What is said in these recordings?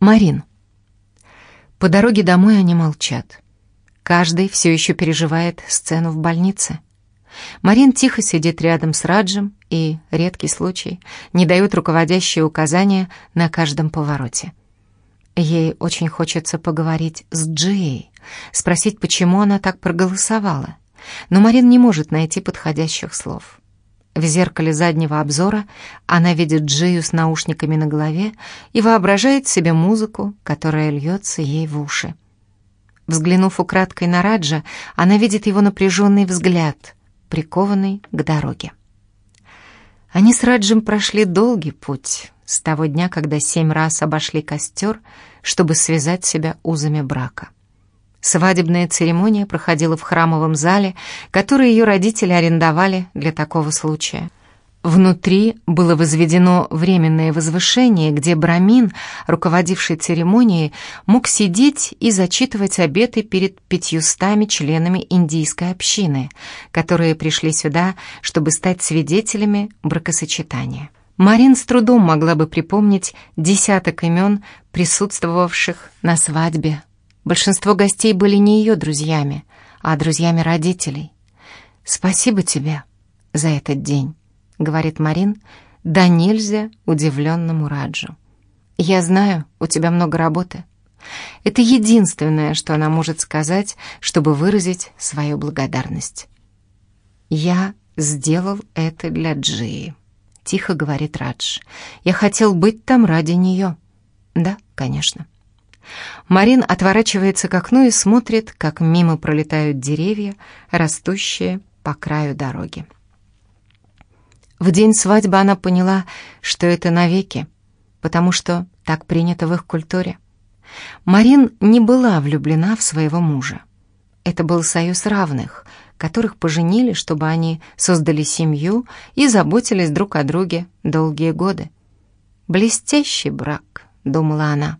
Марин. По дороге домой они молчат. Каждый все еще переживает сцену в больнице. Марин тихо сидит рядом с Раджем и, редкий случай, не дает руководящие указания на каждом повороте. Ей очень хочется поговорить с Джией, спросить, почему она так проголосовала. Но Марин не может найти подходящих слов. В зеркале заднего обзора она видит Джию с наушниками на голове и воображает себе музыку, которая льется ей в уши. Взглянув украдкой на Раджа, она видит его напряженный взгляд, прикованный к дороге. Они с Раджем прошли долгий путь с того дня, когда семь раз обошли костер, чтобы связать себя узами брака. Свадебная церемония проходила в храмовом зале, который ее родители арендовали для такого случая. Внутри было возведено временное возвышение, где Брамин, руководивший церемонией, мог сидеть и зачитывать обеты перед пятьюстами членами индийской общины, которые пришли сюда, чтобы стать свидетелями бракосочетания. Марин с трудом могла бы припомнить десяток имен, присутствовавших на свадьбе Большинство гостей были не ее друзьями, а друзьями родителей. «Спасибо тебе за этот день», — говорит Марин, да нельзя удивленному Раджу. «Я знаю, у тебя много работы». Это единственное, что она может сказать, чтобы выразить свою благодарность. «Я сделал это для Джии», — тихо говорит Радж. «Я хотел быть там ради нее». «Да, конечно». Марин отворачивается к окну и смотрит, как мимо пролетают деревья, растущие по краю дороги. В день свадьбы она поняла, что это навеки, потому что так принято в их культуре. Марин не была влюблена в своего мужа. Это был союз равных, которых поженили, чтобы они создали семью и заботились друг о друге долгие годы. «Блестящий брак», — думала она.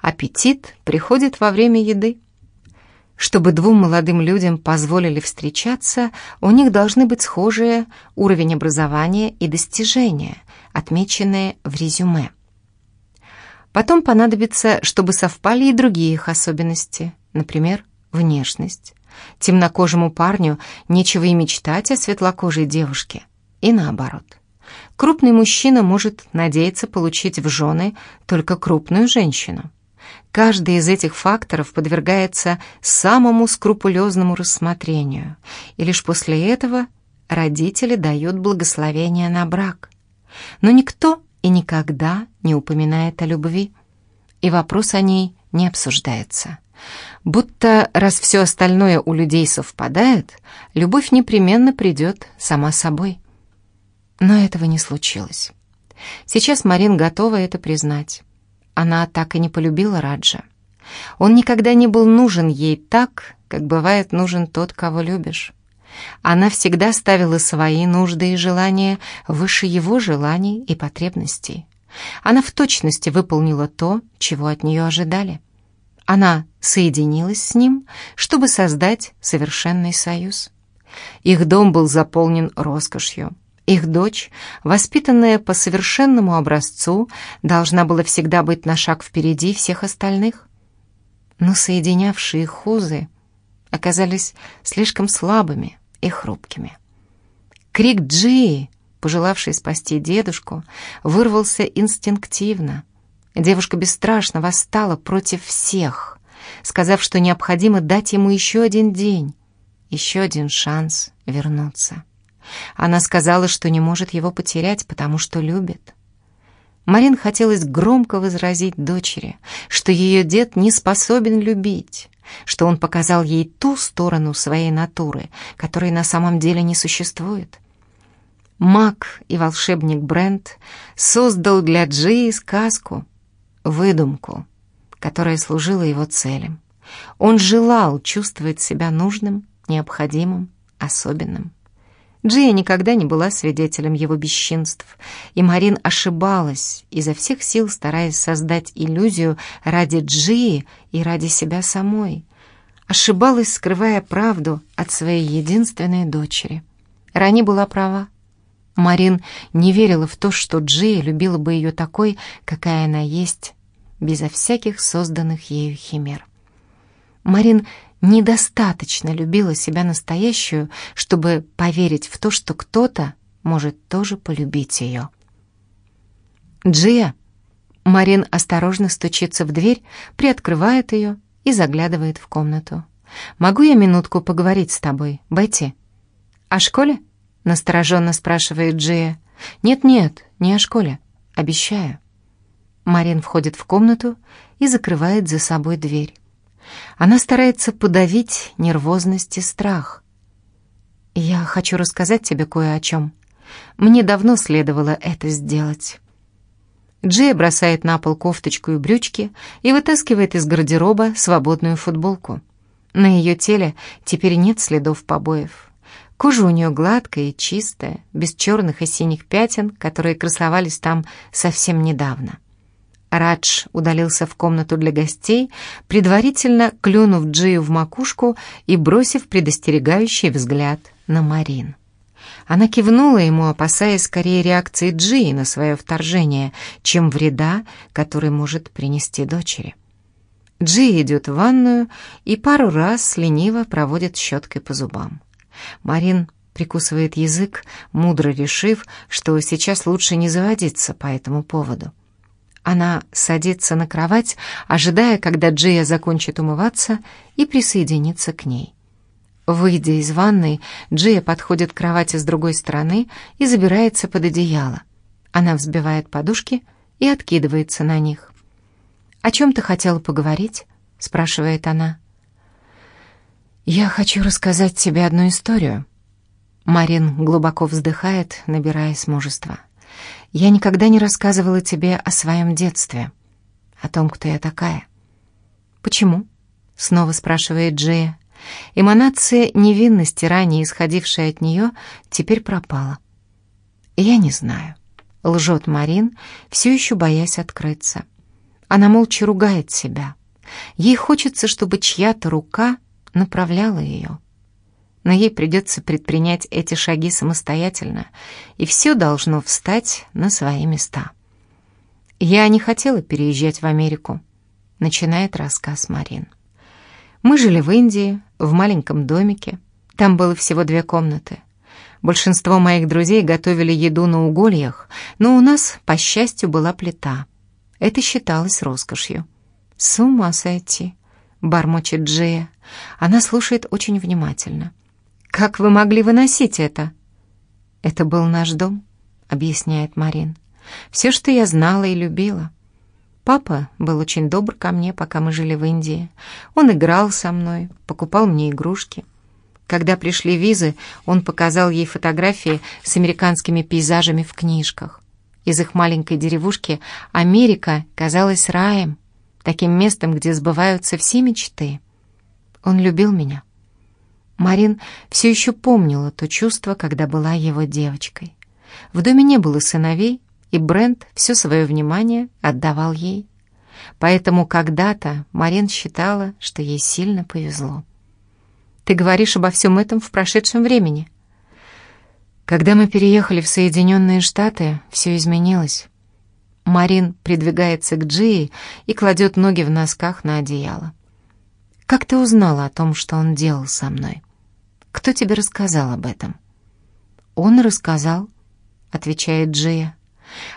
Аппетит приходит во время еды. Чтобы двум молодым людям позволили встречаться, у них должны быть схожие уровень образования и достижения, отмеченные в резюме. Потом понадобится, чтобы совпали и другие их особенности, например, внешность. Темнокожему парню нечего и мечтать о светлокожей девушке, и наоборот. Крупный мужчина может надеяться получить в жены только крупную женщину. Каждый из этих факторов подвергается самому скрупулезному рассмотрению, и лишь после этого родители дают благословение на брак. Но никто и никогда не упоминает о любви, и вопрос о ней не обсуждается. Будто раз все остальное у людей совпадает, любовь непременно придет сама собой. Но этого не случилось. Сейчас Марин готова это признать. Она так и не полюбила Раджа. Он никогда не был нужен ей так, как бывает нужен тот, кого любишь. Она всегда ставила свои нужды и желания выше его желаний и потребностей. Она в точности выполнила то, чего от нее ожидали. Она соединилась с ним, чтобы создать совершенный союз. Их дом был заполнен роскошью. Их дочь, воспитанная по совершенному образцу, должна была всегда быть на шаг впереди всех остальных. Но соединявшие их узы оказались слишком слабыми и хрупкими. Крик Джии, пожелавшей спасти дедушку, вырвался инстинктивно. Девушка бесстрашно восстала против всех, сказав, что необходимо дать ему еще один день, еще один шанс вернуться. Она сказала, что не может его потерять, потому что любит. Марин хотелось громко возразить дочери, что ее дед не способен любить, что он показал ей ту сторону своей натуры, которой на самом деле не существует. Маг и волшебник Брент создал для Джии сказку, выдумку, которая служила его целям. Он желал чувствовать себя нужным, необходимым, особенным. Джия никогда не была свидетелем его бесчинств, и Марин ошибалась, изо всех сил стараясь создать иллюзию ради Джии и ради себя самой. Ошибалась, скрывая правду от своей единственной дочери. Рани была права. Марин не верила в то, что Джия любила бы ее такой, какая она есть, безо всяких созданных ею химер. Марин недостаточно любила себя настоящую, чтобы поверить в то, что кто-то может тоже полюбить ее. «Джия!» Марин осторожно стучится в дверь, приоткрывает ее и заглядывает в комнату. «Могу я минутку поговорить с тобой, Бетти?» «О школе?» — настороженно спрашивает Джия. «Нет-нет, не о школе. Обещаю». Марин входит в комнату и закрывает за собой дверь. Она старается подавить нервозность и страх. «Я хочу рассказать тебе кое о чем. Мне давно следовало это сделать». Джей бросает на пол кофточку и брючки и вытаскивает из гардероба свободную футболку. На ее теле теперь нет следов побоев. Кожа у нее гладкая и чистая, без черных и синих пятен, которые красовались там совсем недавно. Радж удалился в комнату для гостей, предварительно клюнув Джию в макушку и бросив предостерегающий взгляд на Марин. Она кивнула ему, опасаясь скорее реакции Джии на свое вторжение, чем вреда, который может принести дочери. Джи идет в ванную и пару раз лениво проводит щеткой по зубам. Марин прикусывает язык, мудро решив, что сейчас лучше не заводиться по этому поводу. Она садится на кровать, ожидая, когда Джия закончит умываться и присоединится к ней. Выйдя из ванной, Джия подходит к кровати с другой стороны и забирается под одеяло. Она взбивает подушки и откидывается на них. «О чем ты хотела поговорить?» — спрашивает она. «Я хочу рассказать тебе одну историю». Марин глубоко вздыхает, набираясь мужества. «Я никогда не рассказывала тебе о своем детстве, о том, кто я такая». «Почему?» — снова спрашивает Джия. Эманация невинности, ранее исходившая от нее, теперь пропала. «Я не знаю», — лжет Марин, все еще боясь открыться. Она молча ругает себя. Ей хочется, чтобы чья-то рука направляла ее. Но ей придется предпринять эти шаги самостоятельно, и все должно встать на свои места. «Я не хотела переезжать в Америку», — начинает рассказ Марин. Мы жили в Индии, в маленьком домике. Там было всего две комнаты. Большинство моих друзей готовили еду на угольях, но у нас, по счастью, была плита. Это считалось роскошью. «С ума сойти!» — бормочет Джея. Она слушает очень внимательно. «Как вы могли выносить это?» «Это был наш дом», — объясняет Марин. «Все, что я знала и любила. Папа был очень добр ко мне, пока мы жили в Индии. Он играл со мной, покупал мне игрушки. Когда пришли визы, он показал ей фотографии с американскими пейзажами в книжках. Из их маленькой деревушки Америка казалась раем, таким местом, где сбываются все мечты. Он любил меня. Марин все еще помнила то чувство, когда была его девочкой. В доме не было сыновей, и Брент все свое внимание отдавал ей. Поэтому когда-то Марин считала, что ей сильно повезло. «Ты говоришь обо всем этом в прошедшем времени?» Когда мы переехали в Соединенные Штаты, все изменилось. Марин придвигается к Джии и кладет ноги в носках на одеяло. «Как ты узнала о том, что он делал со мной? Кто тебе рассказал об этом?» «Он рассказал», — отвечает Джия.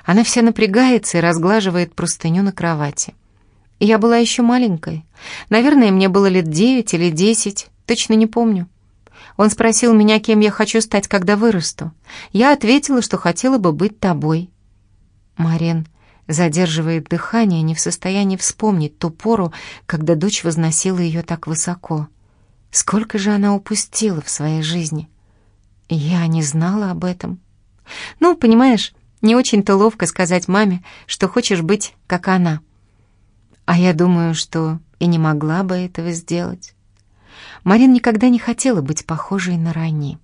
Она вся напрягается и разглаживает простыню на кровати. Я была еще маленькой. Наверное, мне было лет девять или десять, точно не помню. Он спросил меня, кем я хочу стать, когда вырасту. Я ответила, что хотела бы быть тобой. Марин задерживает дыхание, не в состоянии вспомнить ту пору, когда дочь возносила ее так высоко. Сколько же она упустила в своей жизни? Я не знала об этом. Ну, понимаешь, не очень-то ловко сказать маме, что хочешь быть, как она. А я думаю, что и не могла бы этого сделать. Марин никогда не хотела быть похожей на Рани.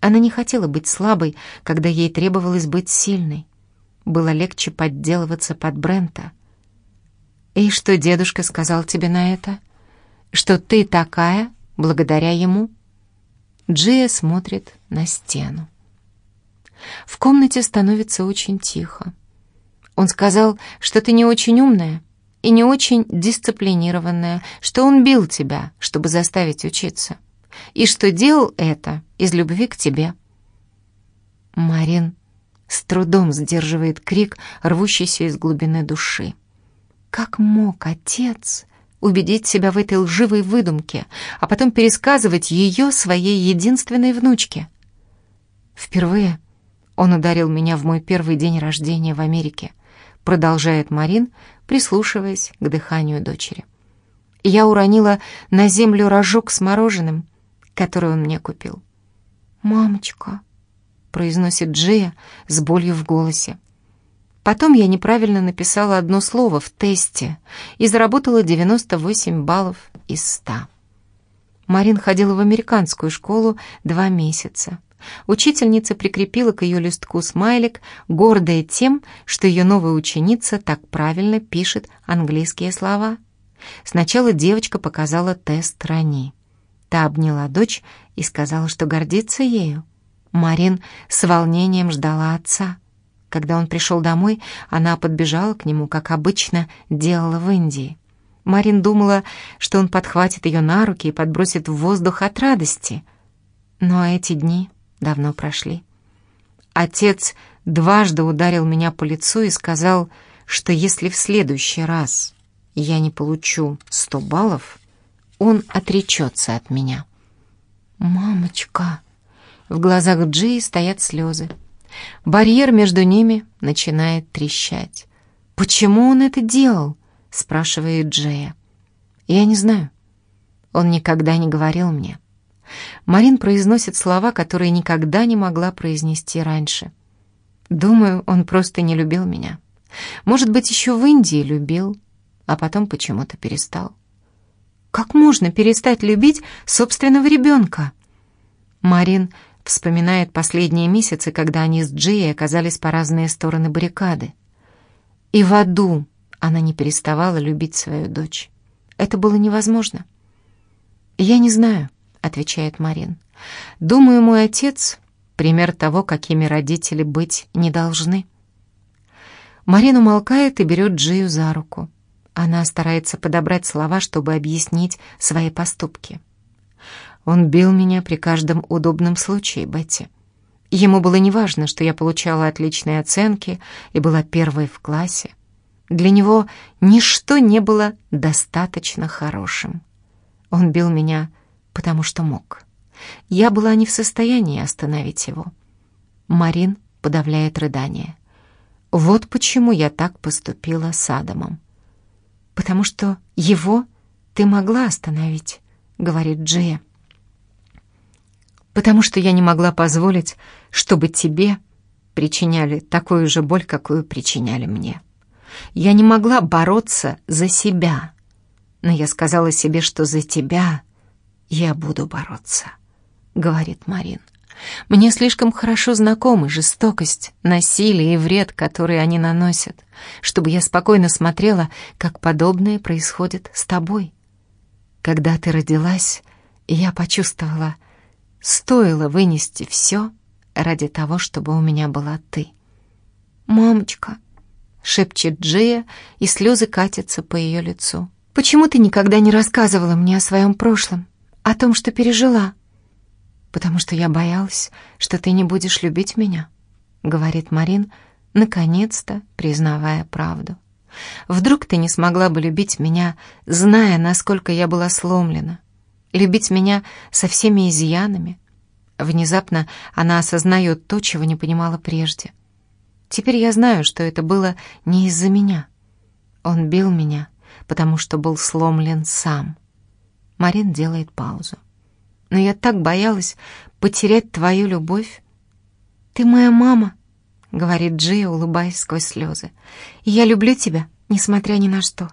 Она не хотела быть слабой, когда ей требовалось быть сильной. Было легче подделываться под Брента. «И что дедушка сказал тебе на это? Что ты такая, благодаря ему?» Джия смотрит на стену. В комнате становится очень тихо. Он сказал, что ты не очень умная и не очень дисциплинированная, что он бил тебя, чтобы заставить учиться, и что делал это из любви к тебе. Марин с трудом сдерживает крик, рвущийся из глубины души. Как мог отец убедить себя в этой лживой выдумке, а потом пересказывать ее своей единственной внучке? Впервые он ударил меня в мой первый день рождения в Америке, продолжает Марин, прислушиваясь к дыханию дочери. Я уронила на землю рожок с мороженым, который он мне купил. «Мамочка», — произносит Джея с болью в голосе. Потом я неправильно написала одно слово в тесте и заработала 98 баллов из 100. Марин ходила в американскую школу два месяца. Учительница прикрепила к ее листку смайлик, гордая тем, что ее новая ученица так правильно пишет английские слова. Сначала девочка показала тест Рани. Та обняла дочь и сказала, что гордится ею. Марин с волнением ждала отца. Когда он пришел домой, она подбежала к нему, как обычно делала в Индии. Марин думала, что он подхватит ее на руки и подбросит в воздух от радости. Но эти дни давно прошли. Отец дважды ударил меня по лицу и сказал, что если в следующий раз я не получу сто баллов, он отречется от меня. «Мамочка!» В глазах Джи стоят слезы. Барьер между ними начинает трещать. «Почему он это делал?» — спрашивает Джея. «Я не знаю. Он никогда не говорил мне». Марин произносит слова, которые никогда не могла произнести раньше. Думаю, он просто не любил меня. Может быть, еще в Индии любил, а потом почему-то перестал. Как можно перестать любить собственного ребенка? Марин вспоминает последние месяцы, когда они с Джей оказались по разные стороны баррикады. И в аду она не переставала любить свою дочь. Это было невозможно. Я не знаю. — отвечает Марин. «Думаю, мой отец — пример того, какими родители быть не должны». Марин умолкает и берет Джию за руку. Она старается подобрать слова, чтобы объяснить свои поступки. «Он бил меня при каждом удобном случае, Бетти. Ему было неважно, что я получала отличные оценки и была первой в классе. Для него ничто не было достаточно хорошим. Он бил меня потому что мог. Я была не в состоянии остановить его. Марин подавляет рыдание. Вот почему я так поступила с Адамом. «Потому что его ты могла остановить», — говорит Джия. «Потому что я не могла позволить, чтобы тебе причиняли такую же боль, какую причиняли мне. Я не могла бороться за себя, но я сказала себе, что за тебя «Я буду бороться», — говорит Марин. «Мне слишком хорошо знакомы жестокость, насилие и вред, которые они наносят, чтобы я спокойно смотрела, как подобное происходит с тобой. Когда ты родилась, я почувствовала, стоило вынести все ради того, чтобы у меня была ты». «Мамочка», — шепчет Джия, и слезы катятся по ее лицу. «Почему ты никогда не рассказывала мне о своем прошлом?» о том, что пережила. Потому что я боялась, что ты не будешь любить меня, говорит Марин, наконец-то признавая правду. Вдруг ты не смогла бы любить меня, зная, насколько я была сломлена, любить меня со всеми изъянами. Внезапно она осознает то, чего не понимала прежде. Теперь я знаю, что это было не из-за меня. Он бил меня, потому что был сломлен сам. Марин делает паузу. «Но я так боялась потерять твою любовь». «Ты моя мама», — говорит Джия, улыбаясь сквозь слезы. «И я люблю тебя, несмотря ни на что».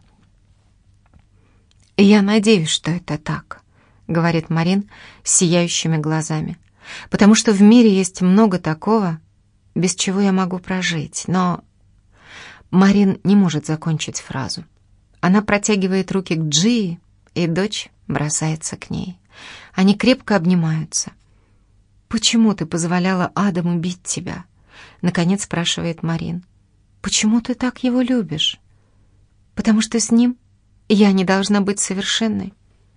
«Я надеюсь, что это так», — говорит Марин с сияющими глазами. «Потому что в мире есть много такого, без чего я могу прожить, но...» Марин не может закончить фразу. Она протягивает руки к Джии, и дочь бросается к ней. Они крепко обнимаются. «Почему ты позволяла Адаму бить тебя?» Наконец спрашивает Марин. «Почему ты так его любишь?» «Потому что с ним я не должна быть совершенной»,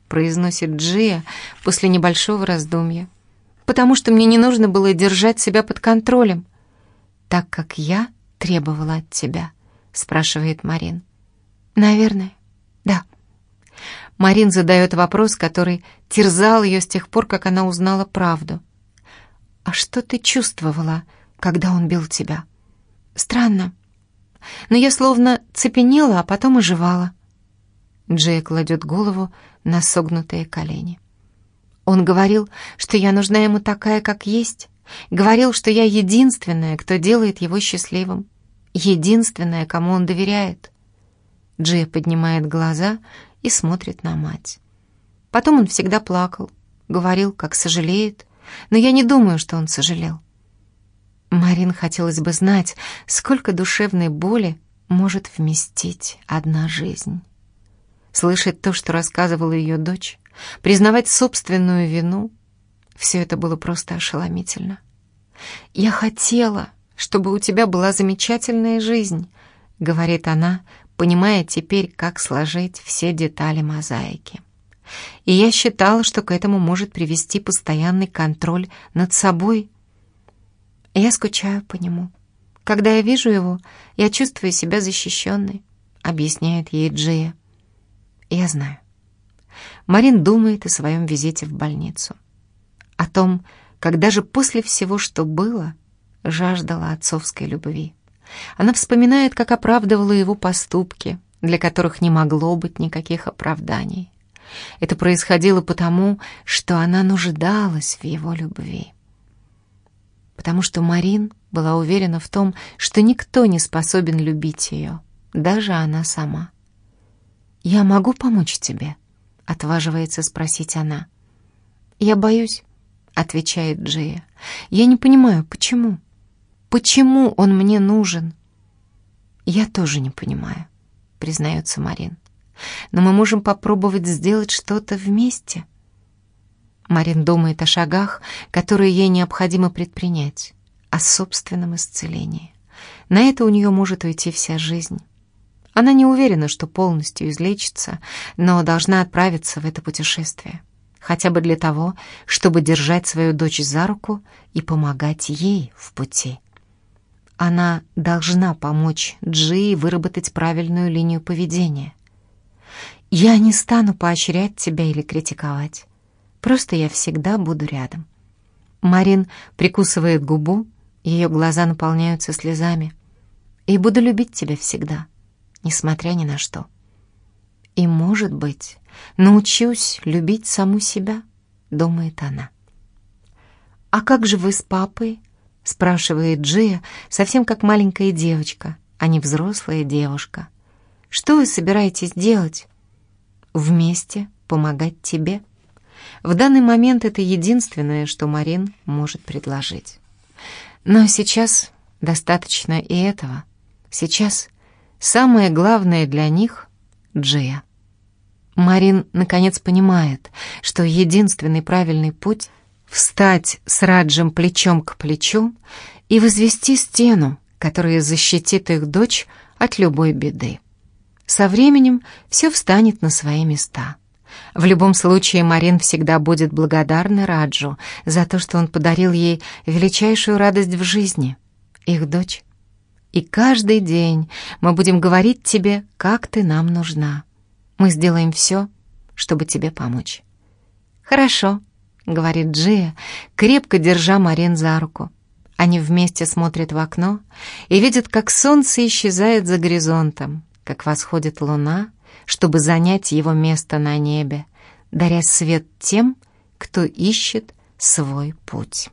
произносит Джия после небольшого раздумья. «Потому что мне не нужно было держать себя под контролем, так как я требовала от тебя», спрашивает Марин. «Наверное, да». Марин задает вопрос, который терзал ее с тех пор, как она узнала правду. «А что ты чувствовала, когда он бил тебя?» «Странно. Но я словно цепенела, а потом оживала». Джей кладет голову на согнутые колени. Он говорил, что я нужна ему такая, как есть. Говорил, что я единственная, кто делает его счастливым. Единственная, кому он доверяет. Джей поднимает глаза и смотрит на мать. Потом он всегда плакал, говорил, как сожалеет, но я не думаю, что он сожалел. Марин хотелось бы знать, сколько душевной боли может вместить одна жизнь. Слышать то, что рассказывала ее дочь, признавать собственную вину — все это было просто ошеломительно. «Я хотела, чтобы у тебя была замечательная жизнь», — говорит она, понимая теперь, как сложить все детали мозаики. И я считала, что к этому может привести постоянный контроль над собой. Я скучаю по нему. Когда я вижу его, я чувствую себя защищенной, объясняет ей Джия. Я знаю. Марин думает о своем визите в больницу. О том, когда же после всего, что было, жаждала отцовской любви. Она вспоминает, как оправдывала его поступки, для которых не могло быть никаких оправданий. Это происходило потому, что она нуждалась в его любви. Потому что Марин была уверена в том, что никто не способен любить ее, даже она сама. «Я могу помочь тебе?» — отваживается спросить она. «Я боюсь», — отвечает Джия. «Я не понимаю, почему?» Почему он мне нужен? Я тоже не понимаю, признается Марин. Но мы можем попробовать сделать что-то вместе. Марин думает о шагах, которые ей необходимо предпринять, о собственном исцелении. На это у нее может уйти вся жизнь. Она не уверена, что полностью излечится, но должна отправиться в это путешествие. Хотя бы для того, чтобы держать свою дочь за руку и помогать ей в пути. Она должна помочь Джи выработать правильную линию поведения. Я не стану поощрять тебя или критиковать. Просто я всегда буду рядом. Марин прикусывает губу, ее глаза наполняются слезами. И буду любить тебя всегда, несмотря ни на что. И, может быть, научусь любить саму себя, думает она. А как же вы с папой? спрашивает Джия, совсем как маленькая девочка, а не взрослая девушка. Что вы собираетесь делать? Вместе помогать тебе. В данный момент это единственное, что Марин может предложить. Но сейчас достаточно и этого. Сейчас самое главное для них — Джия. Марин наконец понимает, что единственный правильный путь встать с Раджем плечом к плечу и возвести стену, которая защитит их дочь от любой беды. Со временем все встанет на свои места. В любом случае Марин всегда будет благодарна Раджу за то, что он подарил ей величайшую радость в жизни — их дочь. И каждый день мы будем говорить тебе, как ты нам нужна. Мы сделаем все, чтобы тебе помочь. Хорошо, говорит Джия, крепко держа Марин за руку. Они вместе смотрят в окно и видят, как солнце исчезает за горизонтом, как восходит луна, чтобы занять его место на небе, даря свет тем, кто ищет свой путь.